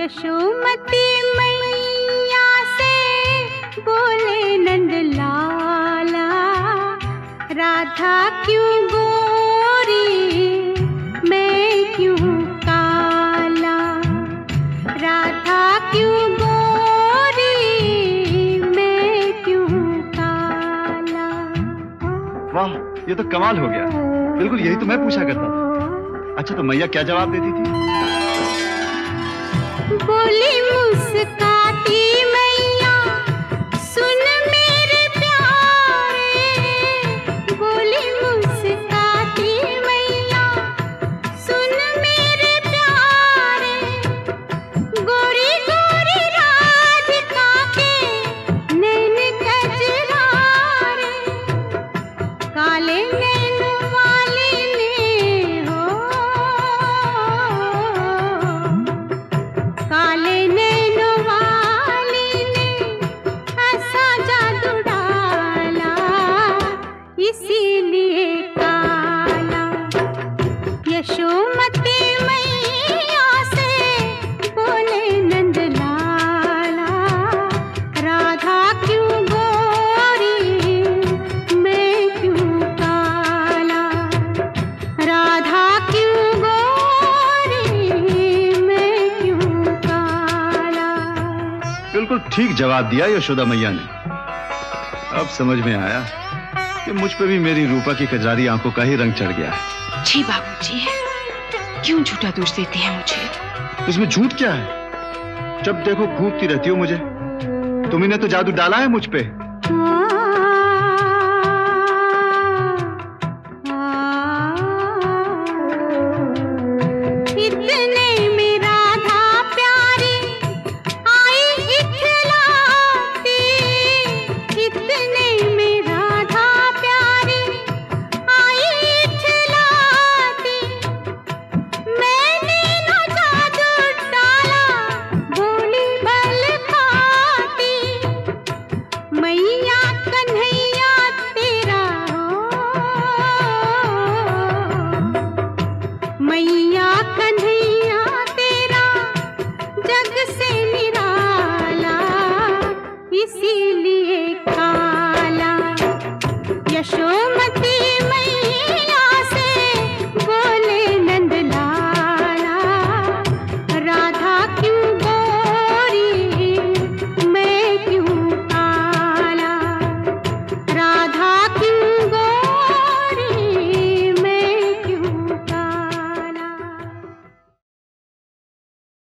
यशोमती मैया से बोले नंद लाला राधा क्यों गोरी, मैं क्यों काला? राधा क्यों गोरी, मैं क्यों काला? वाह, ये तो कमाल हो गया। बिल्कुल यही तो मैं पूछा करता था। अच्छा तो मैया क्या जवाब देती थी? बोली मुस्काती बिल्कुल ठीक जवाब दिया यशोदा मैया ने। अब समझ में आया कि मुझ पे भी मेरी रूपा की कजारी आँखों का ही रंग चढ़ गया है। जी बाबूजी क्यों झूठा दोष देते हैं मुझे? इसमें झूठ क्या है? जब देखो घूमती रहती हो मुझे। तुम्हें ने तो जादू डाला है मुझ पे।